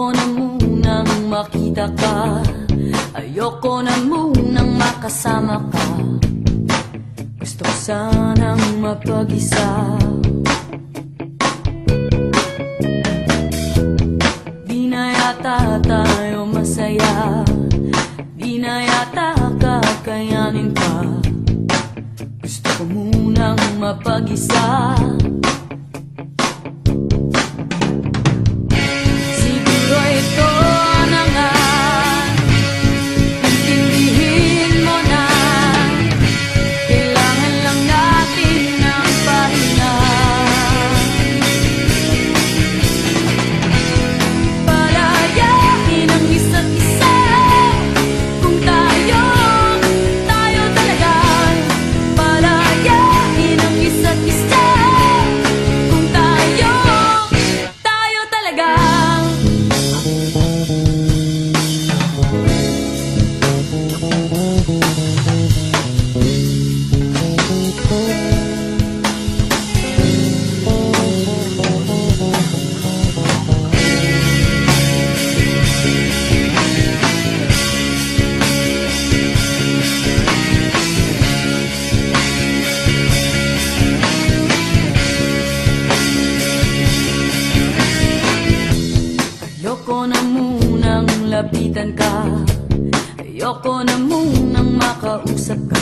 Ayoko na munang makita ka. Ayoko na munang makasama ka. Gusto ko sanang mapag-isa. Di na yata tayo masaya. Di na yata kakayanin ka Gusto ko munang mapag-isa munang lapitan ka. Ayoko na munang makausap ka.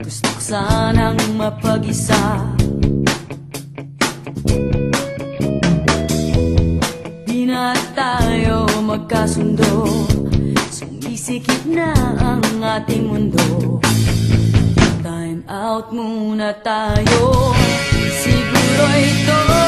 Gusto ko sanang mapag-isa. Di na tayo magkasundo. Sumisikip na ang ating mundo. Time out muna tayo. Siguro ito